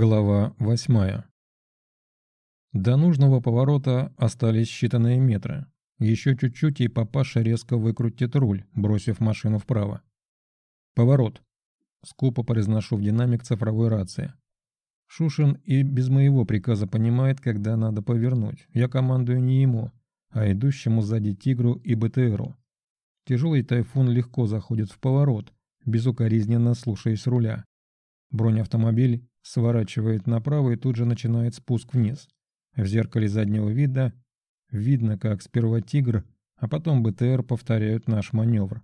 Глава восьмая. До нужного поворота остались считанные метры. Еще чуть-чуть, и папаша резко выкрутит руль, бросив машину вправо. «Поворот!» Скупо произношу в динамик цифровой рации. Шушин и без моего приказа понимает, когда надо повернуть. Я командую не ему, а идущему сзади «Тигру» и БТРу. Тяжелый тайфун легко заходит в поворот, безукоризненно слушаясь руля. Бронеавтомобиль сворачивает направо и тут же начинает спуск вниз. В зеркале заднего вида видно, как сперва «Тигр», а потом БТР повторяют наш маневр.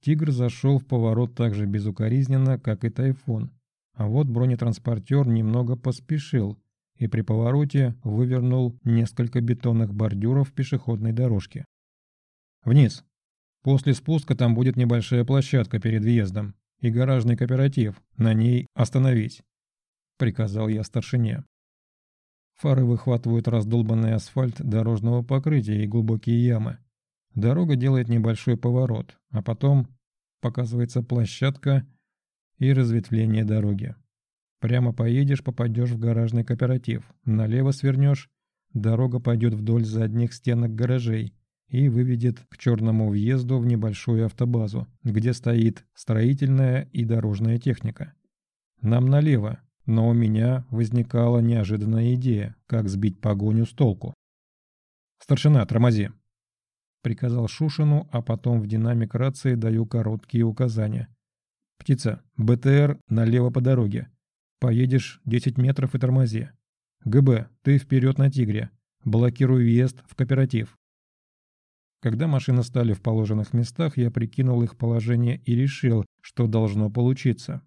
«Тигр» зашел в поворот так же безукоризненно, как и «Тайфун». А вот бронетранспортер немного поспешил и при повороте вывернул несколько бетонных бордюров пешеходной дорожки. «Вниз. После спуска там будет небольшая площадка перед въездом и гаражный кооператив. На ней остановись. — приказал я старшине. Фары выхватывают раздолбанный асфальт дорожного покрытия и глубокие ямы. Дорога делает небольшой поворот, а потом показывается площадка и разветвление дороги. Прямо поедешь, попадешь в гаражный кооператив. Налево свернешь, дорога пойдет вдоль задних стенок гаражей и выведет к черному въезду в небольшую автобазу, где стоит строительная и дорожная техника. Нам налево, но у меня возникала неожиданная идея, как сбить погоню с толку. «Старшина, тормози!» Приказал Шушину, а потом в динамик рации даю короткие указания. «Птица, БТР налево по дороге. Поедешь 10 метров и тормози. ГБ, ты вперед на «Тигре». Блокируй въезд в кооператив». Когда машины стали в положенных местах, я прикинул их положение и решил, что должно получиться.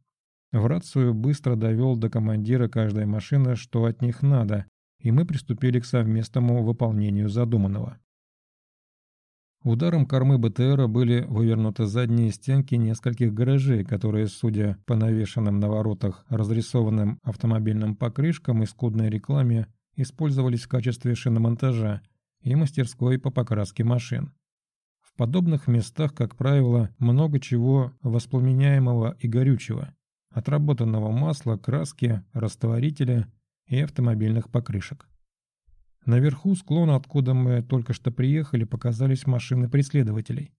В рацию быстро довел до командира каждой машины, что от них надо, и мы приступили к совместному выполнению задуманного. Ударом кормы БТРа были вывернуты задние стенки нескольких гаражей, которые, судя по навешанным на воротах разрисованным автомобильным покрышкам и скудной рекламе, использовались в качестве шиномонтажа и мастерской по покраске машин. В подобных местах, как правило, много чего воспламеняемого и горючего отработанного масла, краски, растворителя и автомобильных покрышек. Наверху склона, откуда мы только что приехали, показались машины преследователей.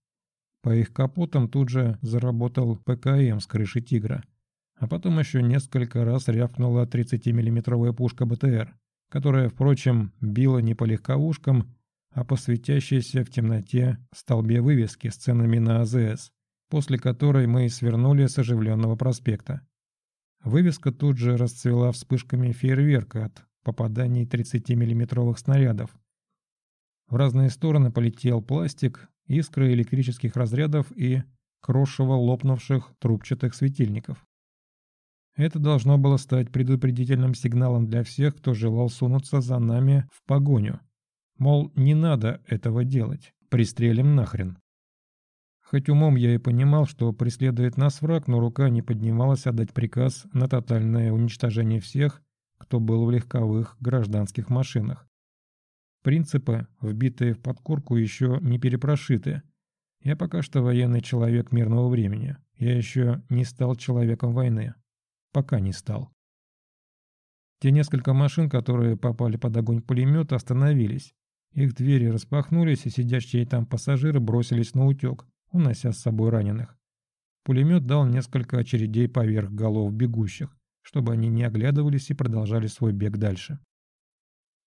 По их капотам тут же заработал ПКМ с крыши «Тигра», а потом еще несколько раз рявкнула 30-миллиметровая пушка БТР, которая, впрочем, била не по легковушкам, а по светящейся в темноте столбе вывески с ценами на АЗС, после которой мы свернули с оживленного проспекта. Вывеска тут же расцвела вспышками фейерверка от попаданий 30-миллиметровых снарядов. В разные стороны полетел пластик, искры электрических разрядов и крошево лопнувших трубчатых светильников. Это должно было стать предупредительным сигналом для всех, кто желал сунуться за нами в погоню. Мол, не надо этого делать, пристрелим нахрен. Хоть умом я и понимал, что преследует нас враг, но рука не поднималась отдать приказ на тотальное уничтожение всех, кто был в легковых гражданских машинах. Принципы, вбитые в подкорку, еще не перепрошиты. Я пока что военный человек мирного времени. Я еще не стал человеком войны. Пока не стал. Те несколько машин, которые попали под огонь пулемета, остановились. Их двери распахнулись, и сидящие там пассажиры бросились на утек унося с собой раненых. Пулемет дал несколько очередей поверх голов бегущих, чтобы они не оглядывались и продолжали свой бег дальше.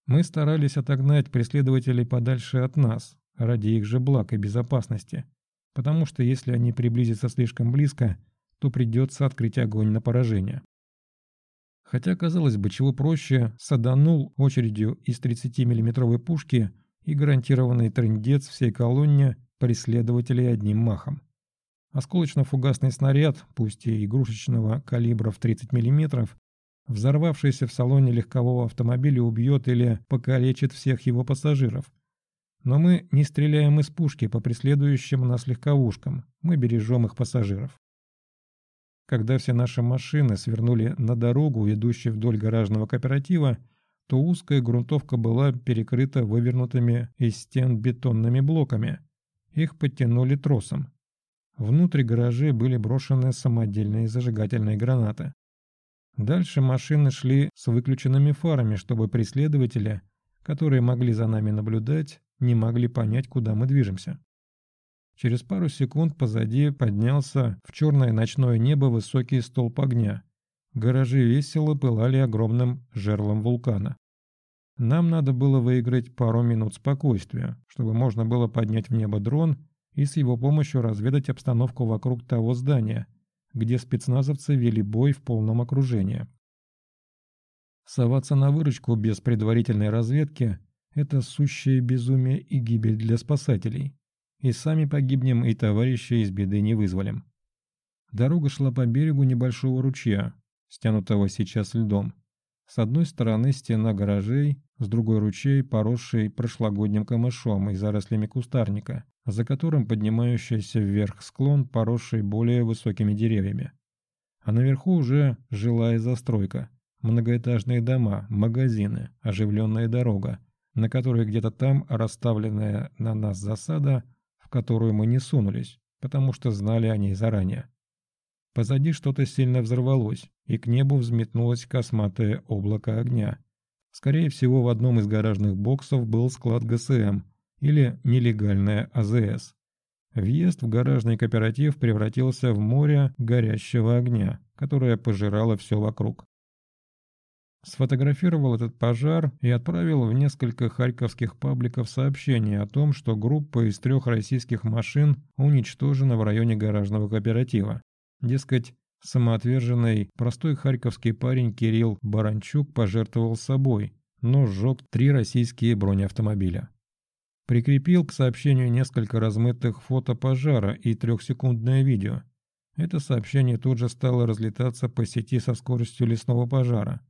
Мы старались отогнать преследователей подальше от нас, ради их же благ и безопасности, потому что если они приблизятся слишком близко, то придется открыть огонь на поражение. Хотя, казалось бы, чего проще, саданул очередью из 30-миллиметровой пушки и гарантированный трындец всей колонне преследователей одним махом. Осколочно-фугасный снаряд, пусть и игрушечного калибра в 30 мм, взорвавшийся в салоне легкового автомобиля убьет или покалечит всех его пассажиров. Но мы не стреляем из пушки по преследующим нас легковушкам, мы бережем их пассажиров. Когда все наши машины свернули на дорогу, ведущую вдоль гаражного кооператива, то узкая грунтовка была перекрыта вывернутыми из стен бетонными блоками – их подтянули тросом. Внутрь гаражей были брошены самодельные зажигательные гранаты. Дальше машины шли с выключенными фарами, чтобы преследователи, которые могли за нами наблюдать, не могли понять, куда мы движемся. Через пару секунд позади поднялся в черное ночное небо высокий столб огня. Гаражи весело пылали огромным жерлом вулкана. Нам надо было выиграть пару минут спокойствия, чтобы можно было поднять в небо дрон и с его помощью разведать обстановку вокруг того здания, где спецназовцы вели бой в полном окружении. Соваться на выручку без предварительной разведки – это сущее безумие и гибель для спасателей. И сами погибнем, и товарища из беды не вызволим. Дорога шла по берегу небольшого ручья, стянутого сейчас льдом. С одной стороны стена гаражей, с другой ручей, поросший прошлогодним камышом и зарослями кустарника, за которым поднимающийся вверх склон, поросший более высокими деревьями. А наверху уже жилая застройка, многоэтажные дома, магазины, оживленная дорога, на которой где-то там расставленная на нас засада, в которую мы не сунулись, потому что знали о ней заранее. Позади что-то сильно взорвалось, и к небу взметнулось косматое облако огня. Скорее всего, в одном из гаражных боксов был склад ГСМ или нелегальная АЗС. Въезд в гаражный кооператив превратился в море горящего огня, которое пожирало все вокруг. Сфотографировал этот пожар и отправил в несколько харьковских пабликов сообщение о том, что группа из трех российских машин уничтожена в районе гаражного кооператива. Дескать, самоотверженный простой харьковский парень Кирилл Баранчук пожертвовал собой, но сжег три российские бронеавтомобиля. Прикрепил к сообщению несколько размытых фото пожара и трехсекундное видео. Это сообщение тут же стало разлетаться по сети со скоростью лесного пожара.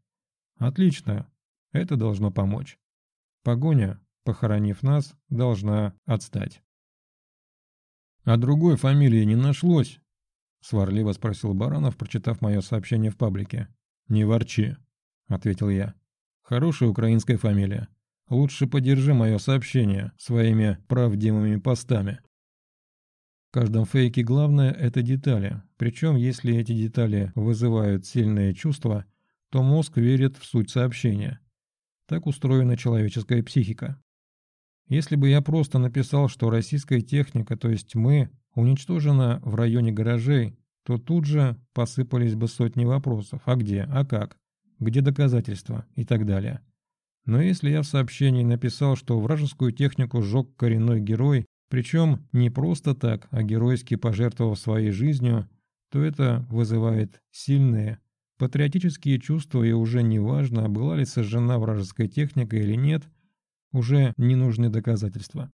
Отлично, это должно помочь. Погоня, похоронив нас, должна отстать. А другой фамилии не нашлось, Сварливо спросил Баранов, прочитав мое сообщение в паблике. «Не ворчи», — ответил я. «Хорошая украинская фамилия. Лучше поддержи мое сообщение своими правдивыми постами». В каждом фейке главное – это детали. Причем, если эти детали вызывают сильные чувства, то мозг верит в суть сообщения. Так устроена человеческая психика. Если бы я просто написал, что российская техника, то есть мы, уничтожена в районе гаражей, то тут же посыпались бы сотни вопросов «а где?», «а как?», «где доказательства?» и так далее. Но если я в сообщении написал, что вражескую технику сжег коренной герой, причем не просто так, а геройски пожертвовав своей жизнью, то это вызывает сильные патриотические чувства и уже не важно, была ли сожжена вражеская техника или нет, уже не нужны доказательства.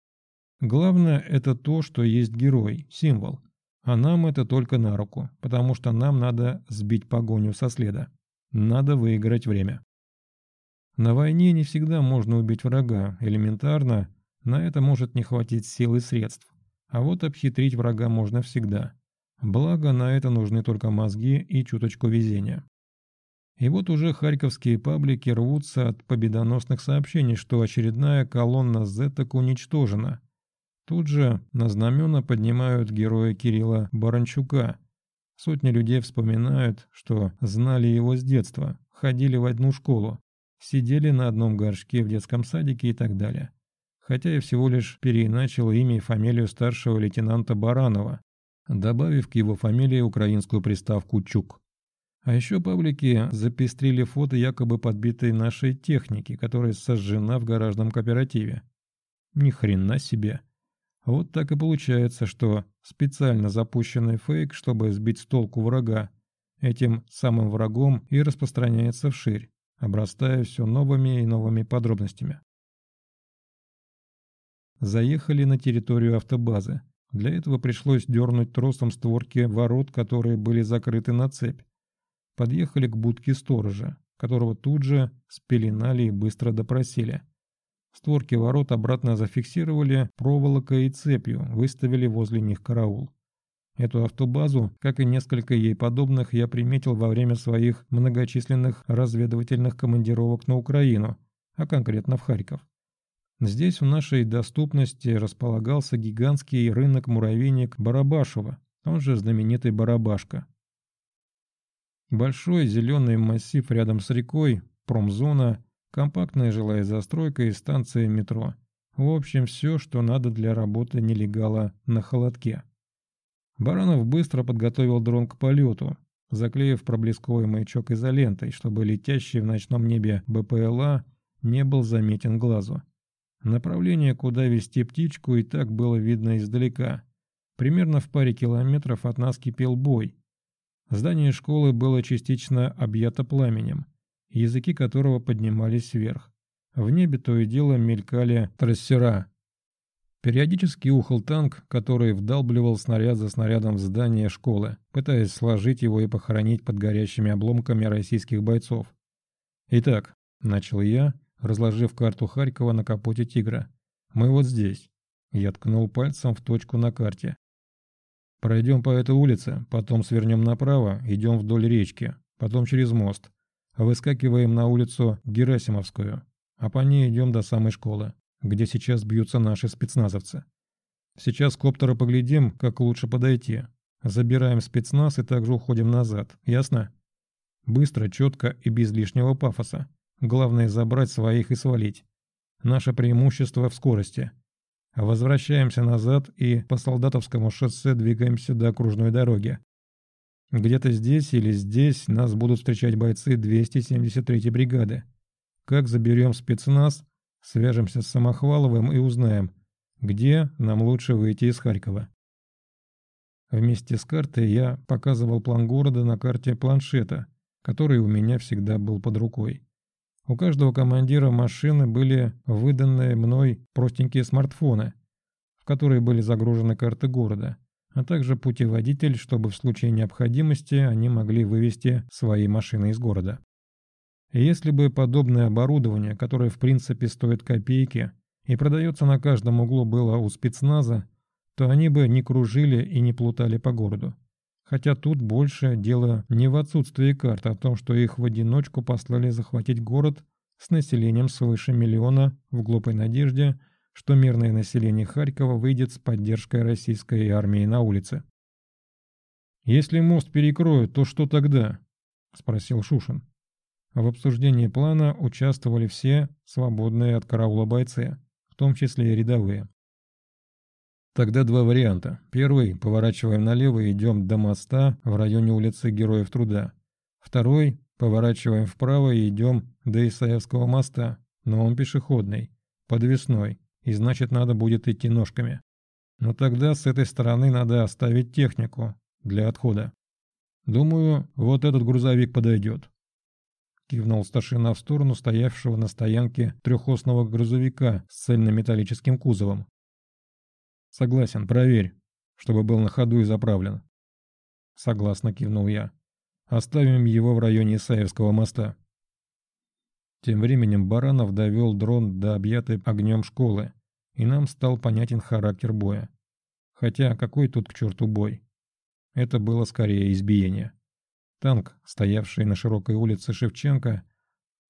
Главное – это то, что есть герой, символ. А нам это только на руку, потому что нам надо сбить погоню со следа. Надо выиграть время. На войне не всегда можно убить врага, элементарно, на это может не хватить сил и средств. А вот обхитрить врага можно всегда. Благо, на это нужны только мозги и чуточку везения. И вот уже харьковские паблики рвутся от победоносных сообщений, что очередная колонна зеток уничтожена – Тут же на знамена поднимают героя Кирилла Баранчука. Сотни людей вспоминают, что знали его с детства, ходили в одну школу, сидели на одном горшке в детском садике и так далее. Хотя я всего лишь переиначил имя и фамилию старшего лейтенанта Баранова, добавив к его фамилии украинскую приставку «Чук». А еще паблики запестрили фото якобы подбитой нашей техники, которая сожжена в гаражном кооперативе. Ни хрена себе. Вот так и получается, что специально запущенный фейк, чтобы сбить с толку врага, этим самым врагом и распространяется вширь, обрастая все новыми и новыми подробностями. Заехали на территорию автобазы. Для этого пришлось дернуть тросом створки ворот, которые были закрыты на цепь. Подъехали к будке сторожа, которого тут же спеленали и быстро допросили. Створки ворот обратно зафиксировали проволокой и цепью, выставили возле них караул. Эту автобазу, как и несколько ей подобных, я приметил во время своих многочисленных разведывательных командировок на Украину, а конкретно в Харьков. Здесь в нашей доступности располагался гигантский рынок-муравейник Барабашева, он же знаменитый Барабашка. Большой зеленый массив рядом с рекой, промзона, компактная жилая застройка и станция метро. В общем, все, что надо для работы нелегала на холодке. Баранов быстро подготовил дрон к полету, заклеив проблесковый маячок изолентой, чтобы летящий в ночном небе БПЛА не был заметен глазу. Направление, куда вести птичку, и так было видно издалека. Примерно в паре километров от нас кипел бой, Здание школы было частично объято пламенем, языки которого поднимались вверх. В небе то и дело мелькали трассера. Периодически ухал танк, который вдалбливал снаряд за снарядом в здание школы, пытаясь сложить его и похоронить под горящими обломками российских бойцов. «Итак», — начал я, разложив карту Харькова на капоте «Тигра», — «мы вот здесь». Я ткнул пальцем в точку на карте. Пройдем по этой улице, потом свернем направо, идем вдоль речки, потом через мост. Выскакиваем на улицу Герасимовскую, а по ней идем до самой школы, где сейчас бьются наши спецназовцы. Сейчас с коптера поглядим, как лучше подойти. Забираем спецназ и также уходим назад, ясно? Быстро, четко и без лишнего пафоса. Главное забрать своих и свалить. Наше преимущество в скорости – Возвращаемся назад и по Солдатовскому шоссе двигаемся до окружной дороги. Где-то здесь или здесь нас будут встречать бойцы 273-й бригады. Как заберем спецназ, свяжемся с Самохваловым и узнаем, где нам лучше выйти из Харькова. Вместе с картой я показывал план города на карте планшета, который у меня всегда был под рукой. У каждого командира машины были выданные мной простенькие смартфоны, в которые были загружены карты города, а также путеводитель, чтобы в случае необходимости они могли вывести свои машины из города. Если бы подобное оборудование, которое в принципе стоит копейки и продается на каждом углу было у спецназа, то они бы не кружили и не плутали по городу. Хотя тут больше дело не в отсутствии карт, а в том, что их в одиночку послали захватить город с населением свыше миллиона в глупой надежде, что мирное население Харькова выйдет с поддержкой российской армии на улице. «Если мост перекроют, то что тогда?» – спросил Шушин. В обсуждении плана участвовали все свободные от караула бойцы, в том числе и рядовые. Тогда два варианта. Первый – поворачиваем налево и идем до моста в районе улицы Героев Труда. Второй – поворачиваем вправо и идем до Исаевского моста, но он пешеходный, подвесной, и значит надо будет идти ножками. Но тогда с этой стороны надо оставить технику для отхода. Думаю, вот этот грузовик подойдет. Кивнул старшина в сторону стоявшего на стоянке трехосного грузовика с цельнометаллическим кузовом. Согласен, проверь, чтобы был на ходу и заправлен. Согласно кивнул я. Оставим его в районе Исаевского моста. Тем временем Баранов довел дрон до объятой огнем школы, и нам стал понятен характер боя. Хотя какой тут к черту бой? Это было скорее избиение. Танк, стоявший на широкой улице Шевченко,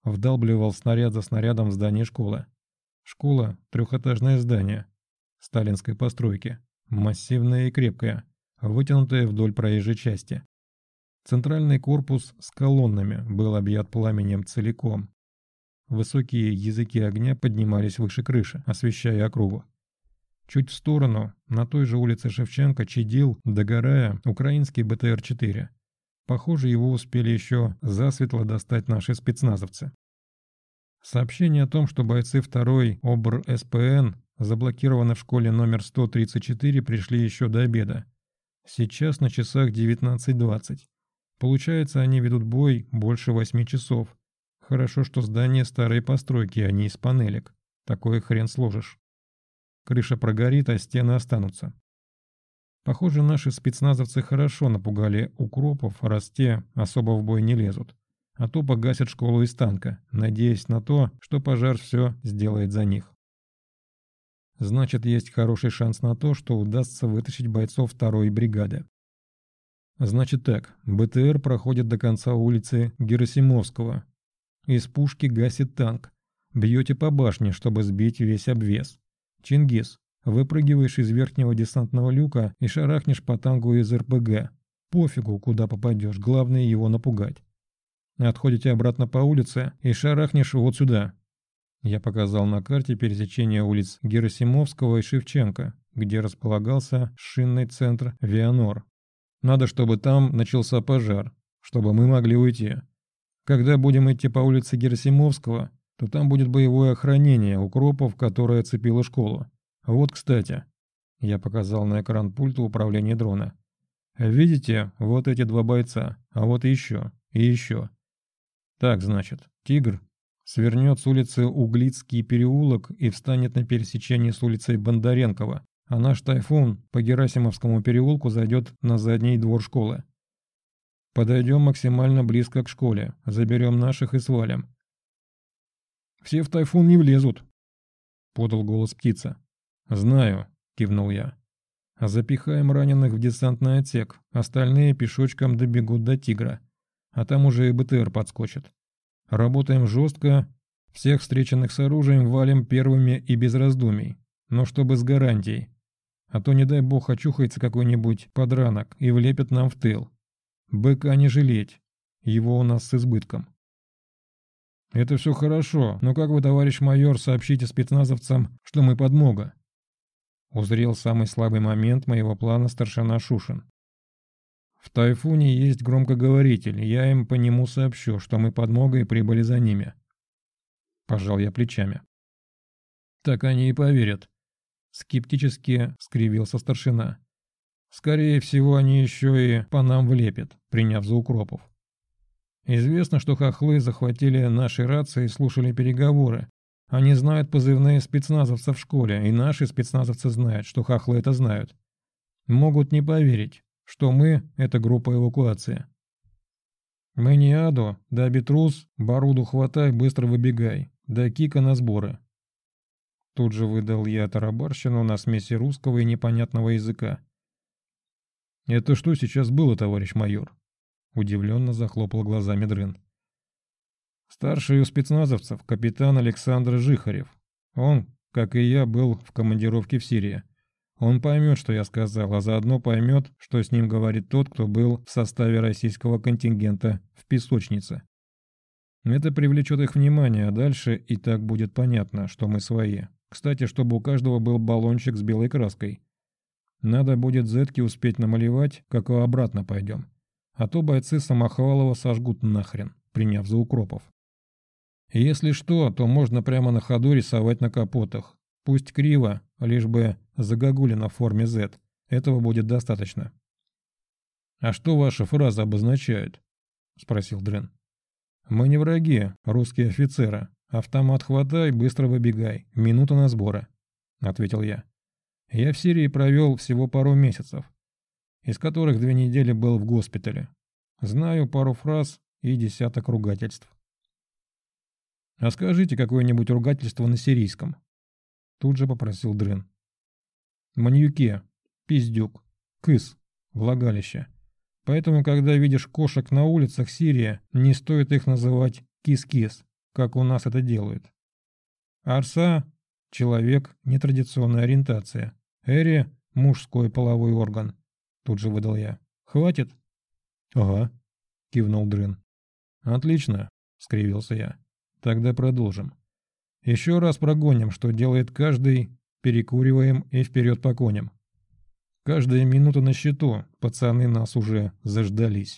вдалбливал снаряд за снарядом в здание школы. Школа – трехэтажное здание, сталинской постройки, массивная и крепкая, вытянутая вдоль проезжей части. Центральный корпус с колоннами был объят пламенем целиком. Высокие языки огня поднимались выше крыши, освещая округу. Чуть в сторону, на той же улице Шевченко, чадил, догорая, украинский БТР-4. Похоже, его успели еще засветло достать наши спецназовцы. Сообщение о том, что бойцы 2-й ОБР СПН заблокированы в школе номер 134, пришли еще до обеда. Сейчас на часах 19.20. Получается, они ведут бой больше 8 часов. Хорошо, что здание старой постройки, а не из панелек. Такое хрен сложишь. Крыша прогорит, а стены останутся. Похоже, наши спецназовцы хорошо напугали укропов, раз те особо в бой не лезут. А то погасят школу из танка, надеясь на то, что пожар все сделает за них. Значит, есть хороший шанс на то, что удастся вытащить бойцов второй бригады. Значит так, БТР проходит до конца улицы Герасимовского. Из пушки гасит танк. Бьете по башне, чтобы сбить весь обвес. Чингис, выпрыгиваешь из верхнего десантного люка и шарахнешь по танку из РПГ. пофигу, куда попадешь, главное его напугать. Отходите обратно по улице и шарахнешь вот сюда. Я показал на карте пересечение улиц Герасимовского и Шевченко, где располагался шинный центр Вианор. Надо, чтобы там начался пожар, чтобы мы могли уйти. Когда будем идти по улице Герасимовского, то там будет боевое охранение укропов, которое оцепило школу. Вот, кстати. Я показал на экран пульта управления дрона. Видите, вот эти два бойца, а вот еще, и еще. Так, значит, «Тигр» свернет с улицы Углицкий переулок и встанет на пересечении с улицей Бондаренкова, а наш «Тайфун» по Герасимовскому переулку зайдет на задний двор школы. Подойдем максимально близко к школе, заберем наших и свалим. «Все в «Тайфун» не влезут», — подал голос птица. «Знаю», — кивнул я. «Запихаем раненых в десантный отсек, остальные пешочком добегут до «Тигра», а там уже и БТР подскочит. Работаем жестко, всех встреченных с оружием валим первыми и без раздумий, но чтобы с гарантией. А то, не дай бог, очухается какой-нибудь подранок и влепит нам в тыл. Быка не жалеть, его у нас с избытком. «Это все хорошо, но как вы, товарищ майор, сообщите спецназовцам, что мы подмога?» Узрел самый слабый момент моего плана старшина Шушин. «В Тайфуне есть громкоговоритель, я им по нему сообщу, что мы подмога и прибыли за ними». Пожал я плечами. «Так они и поверят», — скептически скривился старшина. «Скорее всего, они еще и по нам влепят, приняв за укропов». Известно, что хохлы захватили наши рации и слушали переговоры. Они знают позывные спецназовцев в школе, и наши спецназовцы знают, что хохлы это знают. Могут не поверить, что мы — это группа эвакуации. Мы не аду, да Бетрус, Баруду хватай, быстро выбегай, да Кика на сборы. Тут же выдал я тарабарщину на смеси русского и непонятного языка. «Это что сейчас было, товарищ майор?» Удивленно захлопал глазами Дрын. Старший у спецназовцев капитан Александр Жихарев. Он, как и я, был в командировке в Сирии. Он поймет, что я сказал, а заодно поймет, что с ним говорит тот, кто был в составе российского контингента в песочнице. Это привлечет их внимание, а дальше и так будет понятно, что мы свои. Кстати, чтобы у каждого был баллончик с белой краской. Надо будет зетки успеть намалевать, как и обратно пойдем а то бойцы Самохвалова сожгут нахрен, приняв за укропов. если что, то можно прямо на ходу рисовать на капотах. Пусть криво, лишь бы загогулина в форме Z. Этого будет достаточно. «А что ваши фразы обозначают?» – спросил Дрен. «Мы не враги, русские офицеры. Автомат хватай, быстро выбегай. Минута на сборы», – ответил я. «Я в Сирии провел всего пару месяцев из которых две недели был в госпитале. Знаю пару фраз и десяток ругательств. «А скажите какое-нибудь ругательство на сирийском?» Тут же попросил Дрын. «Маньюке, пиздюк, кыс, влагалище. Поэтому, когда видишь кошек на улицах Сирии, не стоит их называть кис-кис, как у нас это делают. Арса – человек нетрадиционной ориентации. Эри – мужской половой орган. Тут же выдал я. «Хватит?» «Ага», — кивнул Дрын. «Отлично», — скривился я. «Тогда продолжим. Еще раз прогоним, что делает каждый, перекуриваем и вперед по коням. Каждая минута на счету, пацаны нас уже заждались».